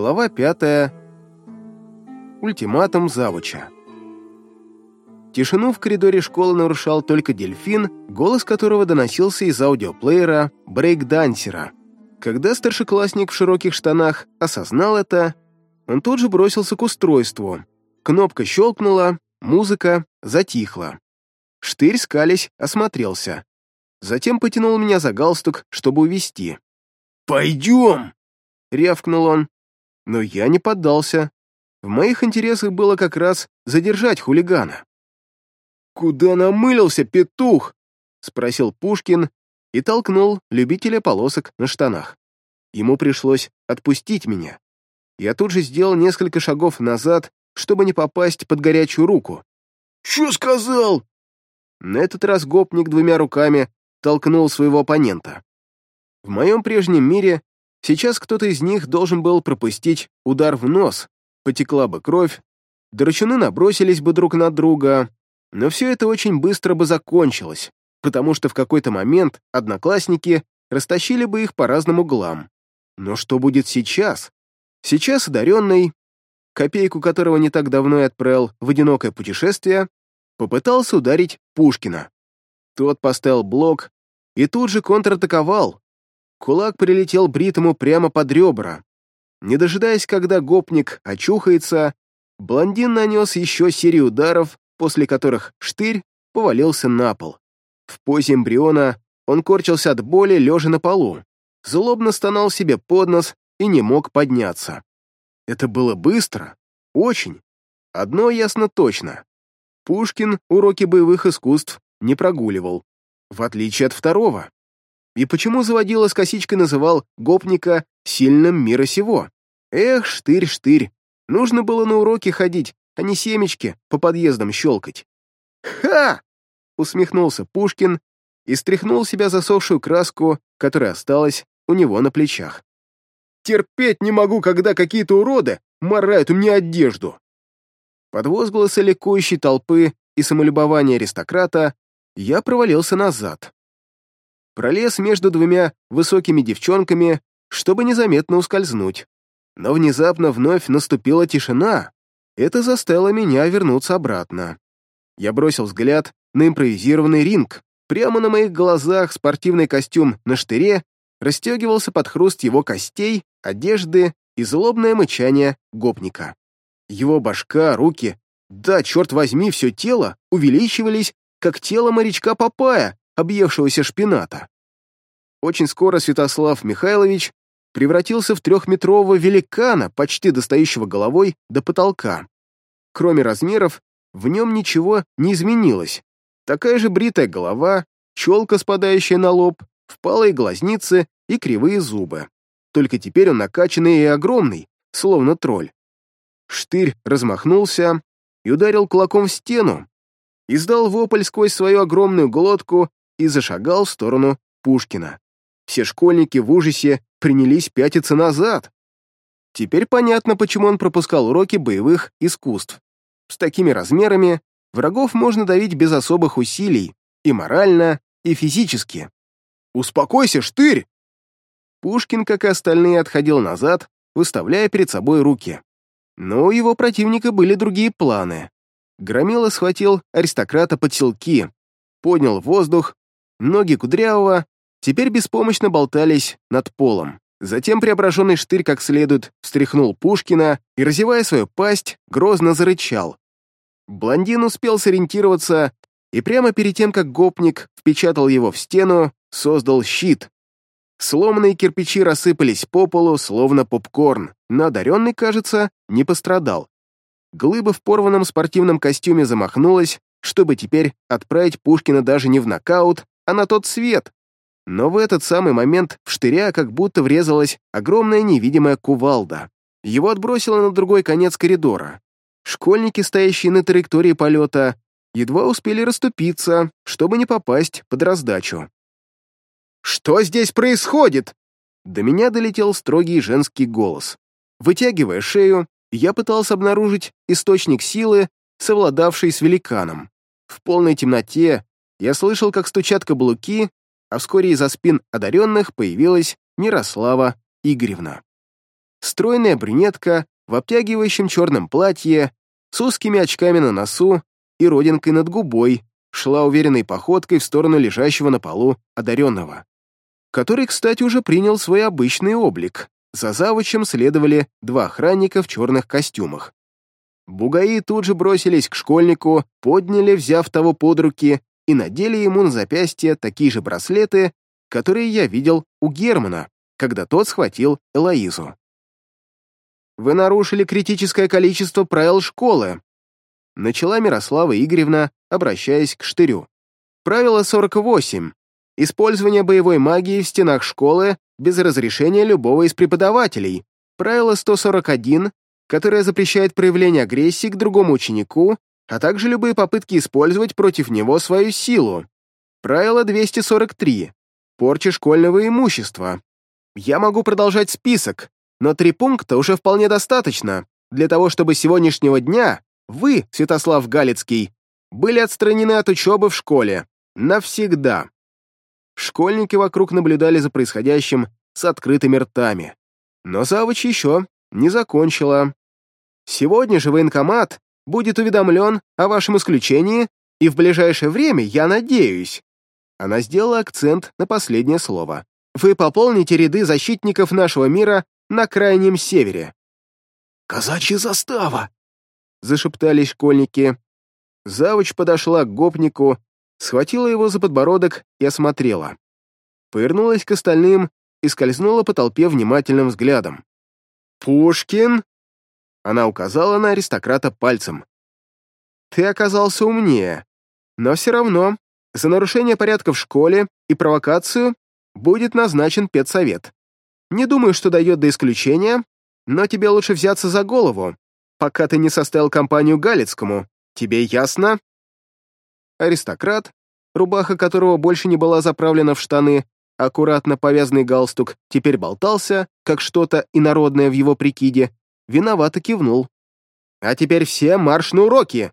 Глава пятая. Ультиматум завуча. Тишину в коридоре школы нарушал только дельфин, голос которого доносился из аудиоплеера брейкдансера. Когда старшеклассник в широких штанах осознал это, он тут же бросился к устройству. Кнопка щелкнула, музыка затихла. Штырь, скались, осмотрелся. Затем потянул меня за галстук, чтобы увести. «Пойдем!» — рявкнул он. Но я не поддался. В моих интересах было как раз задержать хулигана. «Куда намылился, петух?» — спросил Пушкин и толкнул любителя полосок на штанах. Ему пришлось отпустить меня. Я тут же сделал несколько шагов назад, чтобы не попасть под горячую руку. «Что сказал?» На этот раз гопник двумя руками толкнул своего оппонента. В моем прежнем мире сейчас кто-то из них должен был пропустить удар в нос, потекла бы кровь, драчуны набросились бы друг на друга, но все это очень быстро бы закончилось, потому что в какой-то момент одноклассники растащили бы их по разным углам. Но что будет сейчас? Сейчас одаренный, копейку которого не так давно и отправил в одинокое путешествие, попытался ударить Пушкина. Тот поставил блок и тут же контратаковал. Кулак прилетел бритому прямо под ребра. Не дожидаясь, когда гопник очухается, блондин нанес еще серию ударов, после которых штырь повалился на пол. В позе эмбриона он корчился от боли, лежа на полу, злобно стонал себе под нос и не мог подняться. Это было быстро, очень. Одно ясно точно. Пушкин уроки боевых искусств не прогуливал в отличие от второго. И почему заводила с косичкой называл гопника сильным мира сего? Эх, штырь-штырь, нужно было на уроки ходить, а не семечки по подъездам щелкать. «Ха!» — усмехнулся Пушкин и стряхнул себя засохшую краску, которая осталась у него на плечах. «Терпеть не могу, когда какие-то уроды морают мне одежду!» Под возгласы ликующей толпы и самолюбования аристократа я провалился назад. Пролез между двумя высокими девчонками, чтобы незаметно ускользнуть. Но внезапно вновь наступила тишина. Это заставило меня вернуться обратно. Я бросил взгляд на импровизированный ринг. Прямо на моих глазах спортивный костюм на штыре расстегивался под хруст его костей, одежды и злобное мычание гопника. Его башка, руки, да, черт возьми, все тело увеличивались как тело морячка Папая, объевшегося шпината. Очень скоро Святослав Михайлович превратился в трехметрового великана, почти достающего головой до потолка. Кроме размеров, в нем ничего не изменилось. Такая же бритая голова, челка, спадающая на лоб, впалые глазницы и кривые зубы. Только теперь он накачанный и огромный, словно тролль. Штырь размахнулся и ударил кулаком в стену, издал вопль сквозь свою огромную глотку и зашагал в сторону Пушкина. Все школьники в ужасе принялись пятиться назад. Теперь понятно, почему он пропускал уроки боевых искусств. С такими размерами врагов можно давить без особых усилий, и морально, и физически. «Успокойся, штырь!» Пушкин, как и остальные, отходил назад, выставляя перед собой руки. Но у его противника были другие планы. Громила схватил аристократа под селки, поднял воздух, ноги кудрявого теперь беспомощно болтались над полом. Затем преображенный штырь как следует встряхнул Пушкина и, разевая свою пасть, грозно зарычал. Блондин успел сориентироваться и прямо перед тем, как гопник впечатал его в стену, создал щит. Сломанные кирпичи рассыпались по полу, словно попкорн, но одаренный, кажется, не пострадал. Глыба в порванном спортивном костюме замахнулась, чтобы теперь отправить Пушкина даже не в нокаут, а на тот свет. Но в этот самый момент в штыря как будто врезалась огромная невидимая кувалда. Его отбросило на другой конец коридора. Школьники, стоящие на траектории полета, едва успели расступиться, чтобы не попасть под раздачу. «Что здесь происходит?» До меня долетел строгий женский голос. Вытягивая шею, я пытался обнаружить источник силы, совладавший с великаном. В полной темноте я слышал, как стучат каблуки, а вскоре из-за спин одаренных появилась Мирослава Игоревна. стройная брюнетка в обтягивающем черном платье, с узкими очками на носу и родинкой над губой, шла уверенной походкой в сторону лежащего на полу одаренного, который, кстати, уже принял свой обычный облик. За завучем следовали два охранника в черных костюмах. Бугаи тут же бросились к школьнику, подняли, взяв того под руки, и надели ему на запястье такие же браслеты, которые я видел у Германа, когда тот схватил Элоизу. «Вы нарушили критическое количество правил школы», начала Мирослава Игоревна, обращаясь к Штырю. Правило 48. Использование боевой магии в стенах школы без разрешения любого из преподавателей. Правило 141, которое запрещает проявление агрессии к другому ученику, а также любые попытки использовать против него свою силу. Правило 243. Порча школьного имущества. Я могу продолжать список, но три пункта уже вполне достаточно для того, чтобы сегодняшнего дня вы, Святослав Галицкий, были отстранены от учебы в школе. Навсегда. Школьники вокруг наблюдали за происходящим с открытыми ртами. Но завуч еще не закончила. Сегодня же военкомат будет уведомлен о вашем исключении, и в ближайшее время, я надеюсь, она сделала акцент на последнее слово. Вы пополните ряды защитников нашего мира на крайнем севере. «Казачья застава!» — зашептались школьники. Завуч подошла к гопнику, схватила его за подбородок и осмотрела. Повернулась к остальным и скользнула по толпе внимательным взглядом. «Пушкин?» Она указала на аристократа пальцем. «Ты оказался умнее, но все равно за нарушение порядка в школе и провокацию будет назначен педсовет. Не думаю, что дойдет до исключения, но тебе лучше взяться за голову, пока ты не составил компанию Галицкому. Тебе ясно?» Аристократ, рубаха которого больше не была заправлена в штаны, аккуратно повязанный галстук теперь болтался, как что-то инородное в его прикиде, виновато кивнул. «А теперь все марш на уроки!»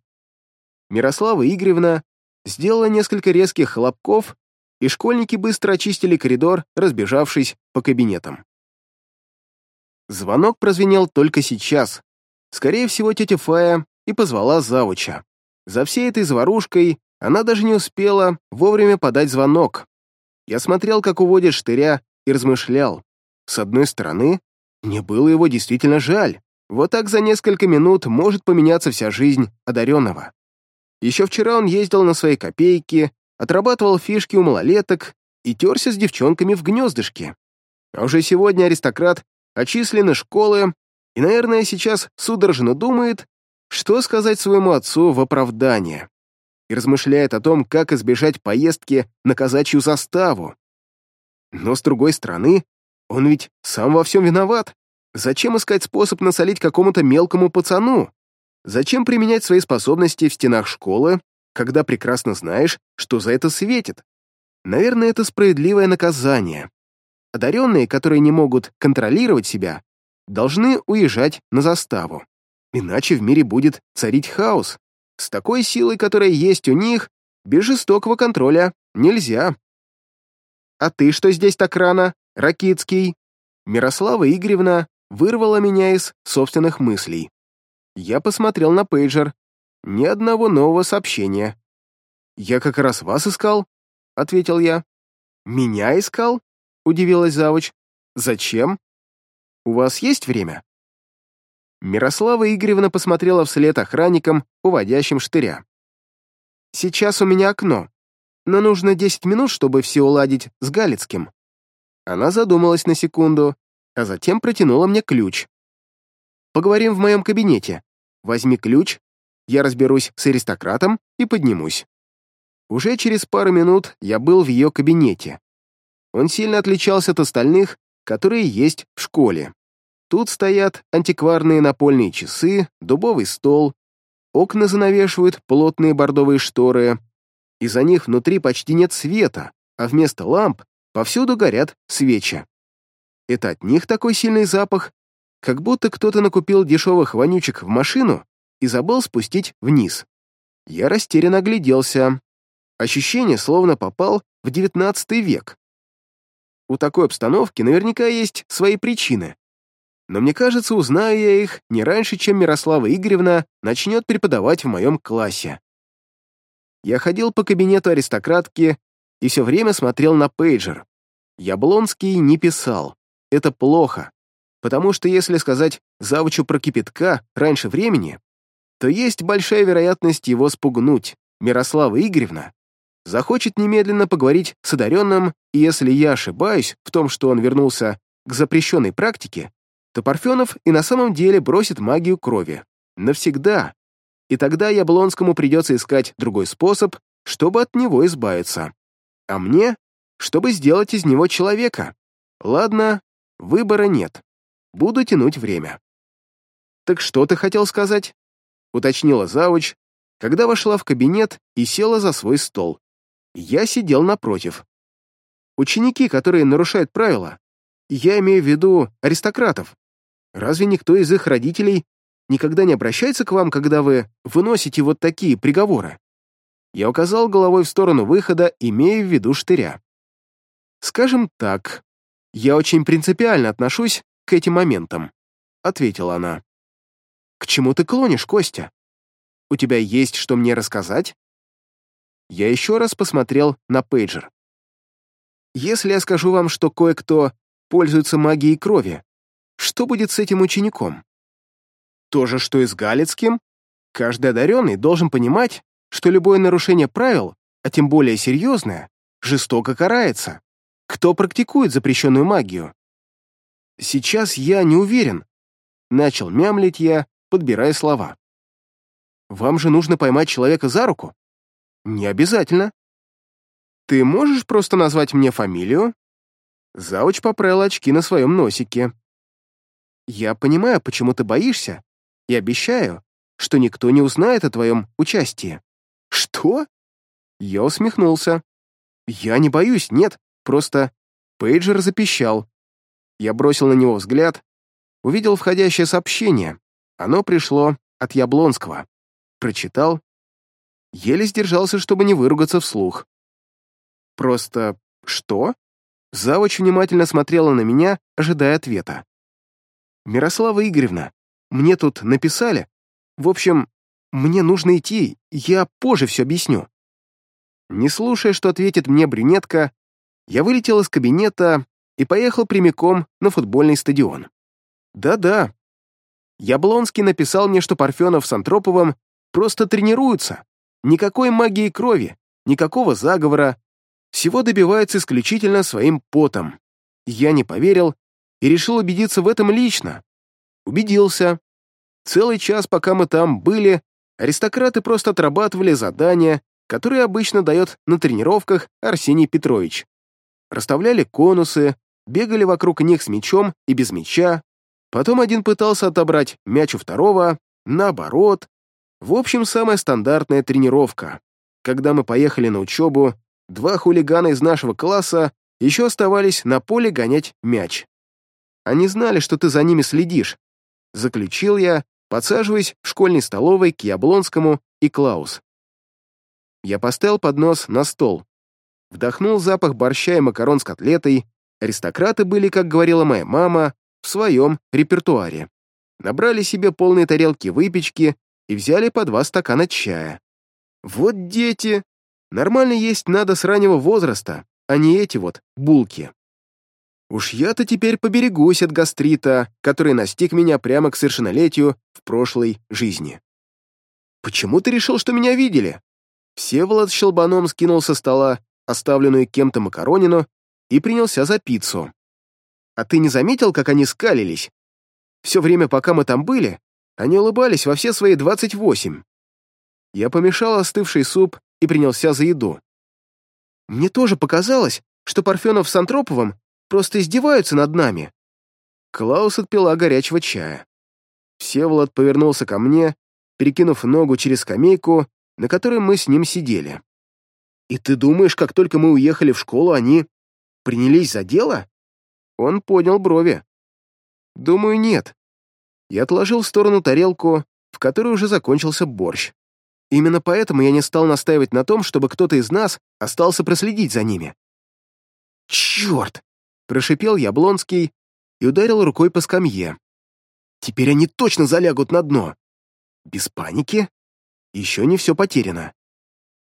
Мирослава Игоревна сделала несколько резких хлопков, и школьники быстро очистили коридор, разбежавшись по кабинетам. Звонок прозвенел только сейчас, Скорее всего, тетя Фая и позвала завуча. За всей этой заварушкой она даже не успела вовремя подать звонок. Я смотрел, как уводят штыря, и размышлял. С одной стороны, мне было его действительно жаль. Вот так за несколько минут может поменяться вся жизнь одаренного. Еще вчера он ездил на свои копейки, отрабатывал фишки у малолеток и терся с девчонками в гнездышке. А уже сегодня аристократ отчислен из школы и, наверное, сейчас судорожно думает, что сказать своему отцу в оправдание, и размышляет о том, как избежать поездки на казачью заставу. Но, с другой стороны, он ведь сам во всем виноват. Зачем искать способ насолить какому-то мелкому пацану? Зачем применять свои способности в стенах школы, когда прекрасно знаешь, что за это светит? Наверное, это справедливое наказание. Одаренные, которые не могут контролировать себя, должны уезжать на заставу. Иначе в мире будет царить хаос. С такой силой, которая есть у них, без жестокого контроля нельзя. «А ты что здесь так рано, Ракицкий?» Мирослава Игоревна вырвала меня из собственных мыслей. Я посмотрел на пейджер. Ни одного нового сообщения. «Я как раз вас искал», — ответил я. «Меня искал?» — удивилась завуч. «Зачем?» У вас есть время?» Мирослава Игоревна посмотрела вслед охранникам, уводящим штыря. «Сейчас у меня окно, но нужно 10 минут, чтобы все уладить с Галицким». Она задумалась на секунду, а затем протянула мне ключ. «Поговорим в моем кабинете. Возьми ключ, я разберусь с аристократом и поднимусь». Уже через пару минут я был в ее кабинете. Он сильно отличался от остальных, которые есть в школе. Тут стоят антикварные напольные часы, дубовый стол, окна занавешивают плотные бордовые шторы, и за них внутри почти нет света, а вместо ламп повсюду горят свечи. Это от них такой сильный запах, как будто кто-то накупил дешевых вонючек в машину и забыл спустить вниз. Я растерянно огляделся. Ощущение, словно попал в девятнадцатый век. У такой обстановки наверняка есть свои причины. но мне кажется, узнаю я их не раньше, чем Мирослава Игоревна начнет преподавать в моем классе. Я ходил по кабинету аристократки и все время смотрел на пейджер. Яблонский не писал. Это плохо, потому что если сказать завучу про кипятка раньше времени, то есть большая вероятность его спугнуть. Мирослава Игоревна захочет немедленно поговорить с одаренным, и если я ошибаюсь в том, что он вернулся к запрещенной практике, то Парфенов и на самом деле бросит магию крови. Навсегда. И тогда Яблонскому придется искать другой способ, чтобы от него избавиться. А мне, чтобы сделать из него человека. Ладно, выбора нет. Буду тянуть время. «Так что ты хотел сказать?» — уточнила завуч, когда вошла в кабинет и села за свой стол. Я сидел напротив. Ученики, которые нарушают правила, я имею в виду аристократов, Разве никто из их родителей никогда не обращается к вам, когда вы выносите вот такие приговоры?» Я указал головой в сторону выхода, имея в виду штыря. «Скажем так, я очень принципиально отношусь к этим моментам», — ответила она. «К чему ты клонишь, Костя? У тебя есть что мне рассказать?» Я еще раз посмотрел на пейджер. «Если я скажу вам, что кое-кто пользуется магией крови, что будет с этим учеником? То же, что и с Галицким. Каждый одаренный должен понимать, что любое нарушение правил, а тем более серьезное, жестоко карается. Кто практикует запрещенную магию? Сейчас я не уверен. Начал мямлить я, подбирая слова. Вам же нужно поймать человека за руку? Не обязательно. Ты можешь просто назвать мне фамилию? Завуч поправил очки на своем носике. Я понимаю, почему ты боишься, и обещаю, что никто не узнает о твоем участии». «Что?» Я усмехнулся. «Я не боюсь, нет, просто...» Пейджер запищал. Я бросил на него взгляд, увидел входящее сообщение. Оно пришло от Яблонского. Прочитал. Еле сдержался, чтобы не выругаться вслух. «Просто... что?» Завуч внимательно смотрела на меня, ожидая ответа. «Мирослава Игоревна, мне тут написали. В общем, мне нужно идти, я позже все объясню». Не слушая, что ответит мне брюнетка, я вылетел из кабинета и поехал прямиком на футбольный стадион. Да-да. Яблонский написал мне, что Парфенов с Антроповым просто тренируются. Никакой магии крови, никакого заговора. Всего добиваются исключительно своим потом. Я не поверил и решил убедиться в этом лично. Убедился. Целый час, пока мы там были, аристократы просто отрабатывали задания, которые обычно дает на тренировках Арсений Петрович. Расставляли конусы, бегали вокруг них с мячом и без мяча, потом один пытался отобрать мяч у второго, наоборот. В общем, самая стандартная тренировка. Когда мы поехали на учебу, два хулигана из нашего класса еще оставались на поле гонять мяч. Они знали, что ты за ними следишь. Заключил я, подсаживаясь в школьной столовой к Яблонскому и Клаус. Я поставил поднос на стол. Вдохнул запах борща и макарон с котлетой. Аристократы были, как говорила моя мама, в своем репертуаре. Набрали себе полные тарелки выпечки и взяли по два стакана чая. Вот дети! Нормально есть надо с раннего возраста, а не эти вот булки. Уж я-то теперь поберегусь от гастрита, который настиг меня прямо к совершеннолетию в прошлой жизни. Почему ты решил, что меня видели? Всеволод щелбаном скинул со стола оставленную кем-то макаронину и принялся за пиццу. А ты не заметил, как они скалились? Все время, пока мы там были, они улыбались во все свои двадцать восемь. Я помешал остывший суп и принялся за еду. Мне тоже показалось, что Парфенов с Антроповым просто издеваются над нами». Клаус отпила горячего чая. Всеволод повернулся ко мне, перекинув ногу через скамейку, на которой мы с ним сидели. «И ты думаешь, как только мы уехали в школу, они принялись за дело?» Он поднял брови. «Думаю, нет». Я отложил в сторону тарелку, в которой уже закончился борщ. Именно поэтому я не стал настаивать на том, чтобы кто-то из нас остался проследить за ними. «Черт!» Прошипел Яблонский и ударил рукой по скамье. Теперь они точно залягут на дно. Без паники. Еще не все потеряно.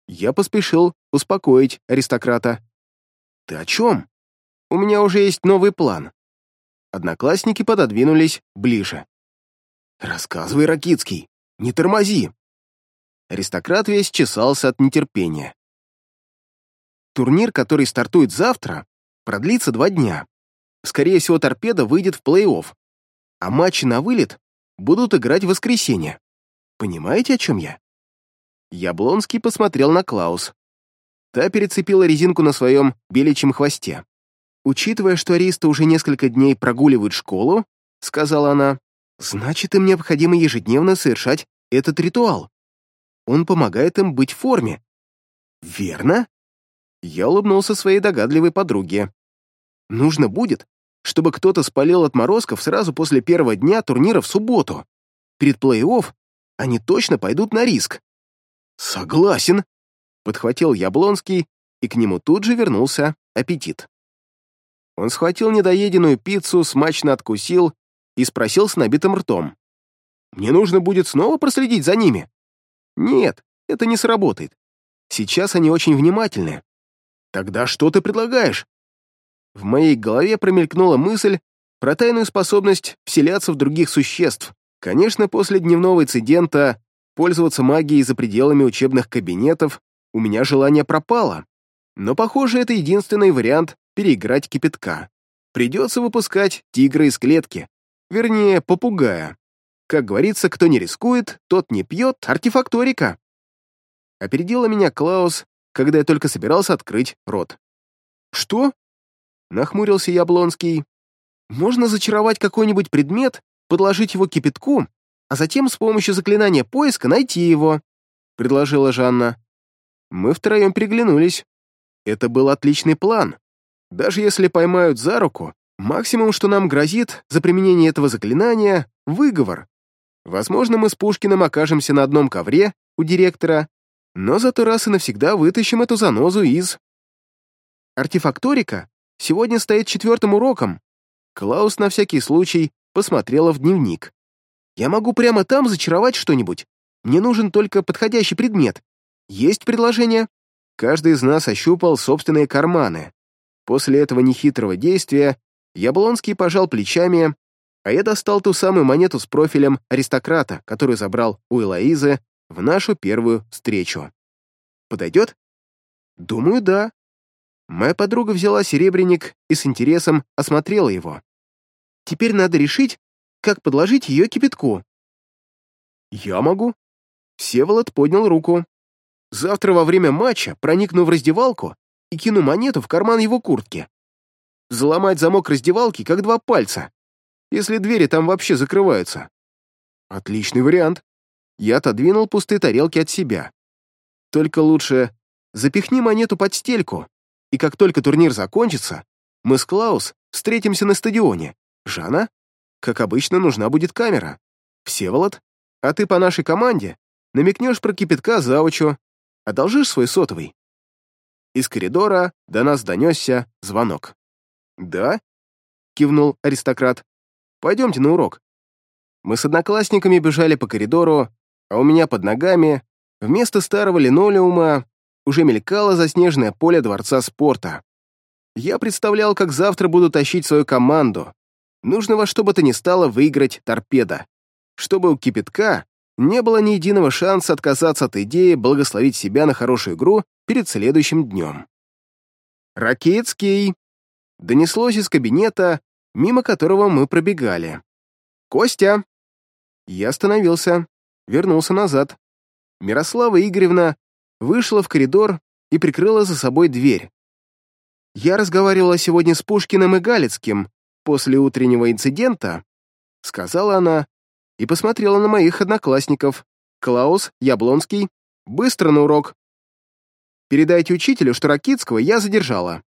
Я поспешил успокоить аристократа. «Ты о чем? У меня уже есть новый план». Одноклассники пододвинулись ближе. «Рассказывай, Ракицкий, не тормози!» Аристократ весь чесался от нетерпения. Турнир, который стартует завтра, продлится два дня. Скорее всего, торпеда выйдет в плей-офф, а матчи на вылет будут играть в воскресенье. Понимаете, о чем я? Яблонский посмотрел на Клаус. Та перецепила резинку на своем беличьем хвосте. «Учитывая, что аристы уже несколько дней прогуливают школу», — сказала она, «значит, им необходимо ежедневно совершать этот ритуал. Он помогает им быть в форме». «Верно?» Я улыбнулся своей догадливой подруге. «Нужно будет, чтобы кто-то спалил отморозков сразу после первого дня турнира в субботу. Перед плей-офф они точно пойдут на риск. «Согласен», — подхватил Яблонский, и к нему тут же вернулся аппетит. Он схватил недоеденную пиццу, смачно откусил и спросил с набитым ртом. «Мне нужно будет снова проследить за ними?» «Нет, это не сработает. Сейчас они очень внимательны». «Тогда что ты предлагаешь?» В моей голове промелькнула мысль про тайную способность вселяться в других существ. Конечно, после дневного инцидента пользоваться магией за пределами учебных кабинетов у меня желание пропало. Но, похоже, это единственный вариант переиграть кипятка. Придется выпускать тигра из клетки. Вернее, попугая. Как говорится, кто не рискует, тот не пьет артефакторика. Опередила меня Клаус, когда я только собирался открыть рот. «Что?» Нахмурился Яблонский. Можно зачаровать какой-нибудь предмет, подложить его кипятку, а затем с помощью заклинания поиска найти его, предложила Жанна. Мы втроем переглянулись. Это был отличный план. Даже если поймают за руку, максимум, что нам грозит за применение этого заклинания — выговор. Возможно, мы с Пушкиным окажемся на одном ковре у директора, но зато раз и навсегда вытащим эту занозу из... Артефакторика Сегодня стоит четвертым уроком». Клаус на всякий случай посмотрела в дневник. «Я могу прямо там зачаровать что-нибудь. Мне нужен только подходящий предмет. Есть предложение?» Каждый из нас ощупал собственные карманы. После этого нехитрого действия Яблонский пожал плечами, а я достал ту самую монету с профилем аристократа, которую забрал у Элоизы в нашу первую встречу. «Подойдет?» «Думаю, да», Моя подруга взяла серебряник и с интересом осмотрела его. Теперь надо решить, как подложить ее кипятку. Я могу. Всеволод поднял руку. Завтра во время матча проникну в раздевалку и кину монету в карман его куртки. Заломать замок раздевалки, как два пальца, если двери там вообще закрываются. Отличный вариант. Я отодвинул пустые тарелки от себя. Только лучше запихни монету под стельку, и как только турнир закончится, мы с Клаус встретимся на стадионе. Жанна? Как обычно, нужна будет камера. Всеволод? А ты по нашей команде намекнешь про кипятка заучу. Одолжишь свой сотовый?» Из коридора до нас донесся звонок. «Да?» — кивнул аристократ. «Пойдемте на урок». Мы с одноклассниками бежали по коридору, а у меня под ногами вместо старого линолеума уже мелькало заснеженное поле дворца спорта. Я представлял, как завтра буду тащить свою команду. Нужно во что бы то ни стало выиграть торпеда. Чтобы у кипятка не было ни единого шанса отказаться от идеи благословить себя на хорошую игру перед следующим днем. «Ракетский!» Донеслось из кабинета, мимо которого мы пробегали. «Костя!» Я остановился, вернулся назад. Мирослава Игоревна вышла в коридор и прикрыла за собой дверь. «Я разговаривала сегодня с Пушкиным и Галицким после утреннего инцидента», сказала она и посмотрела на моих одноклассников. «Клаус, Яблонский, быстро на урок. Передайте учителю, что Ракитского я задержала».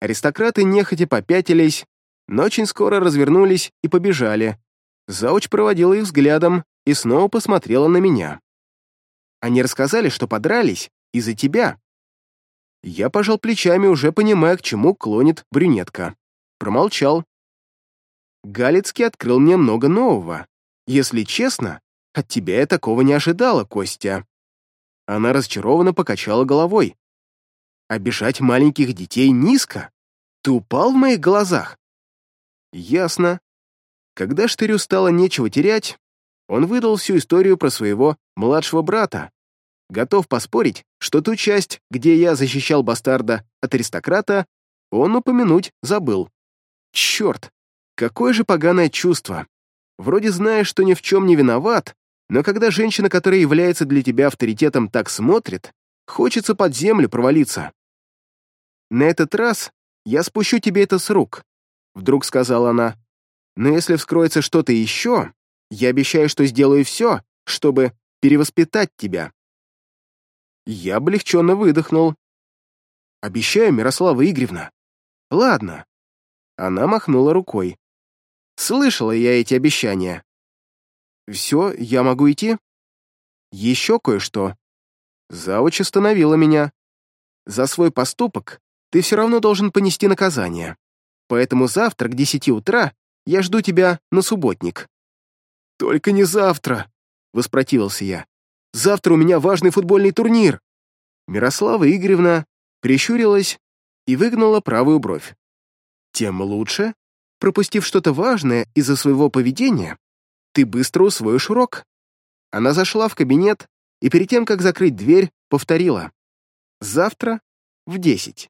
Аристократы нехотя попятились, но очень скоро развернулись и побежали. Зауч проводила их взглядом и снова посмотрела на меня. Они рассказали, что подрались из-за тебя». Я пожал плечами, уже понимая, к чему клонит брюнетка. Промолчал. Галицкий открыл мне много нового. Если честно, от тебя я такого не ожидала, Костя. Она разочарованно покачала головой. Обижать маленьких детей низко? Ты упал в моих глазах? Ясно. Когда Штырю стало нечего терять, он выдал всю историю про своего младшего брата. Готов поспорить, что ту часть, где я защищал бастарда от аристократа, он упомянуть забыл. Черт, какое же поганое чувство. Вроде знаешь, что ни в чем не виноват, но когда женщина, которая является для тебя авторитетом, так смотрит, хочется под землю провалиться. «На этот раз я спущу тебе это с рук», — вдруг сказала она. «Но если вскроется что-то еще, я обещаю, что сделаю все, чтобы перевоспитать тебя». Я облегченно выдохнул. «Обещаю, Мирослава Игоревна». «Ладно». Она махнула рукой. «Слышала я эти обещания». «Все, я могу идти?» «Еще кое-что». Завуч остановила меня. «За свой поступок ты все равно должен понести наказание. Поэтому завтра к десяти утра я жду тебя на субботник». «Только не завтра», — воспротивился я. «Завтра у меня важный футбольный турнир». Мирослава Игоревна прищурилась и выгнула правую бровь. «Тем лучше. Пропустив что-то важное из-за своего поведения, ты быстро усвоишь урок». Она зашла в кабинет и перед тем, как закрыть дверь, повторила. «Завтра в десять».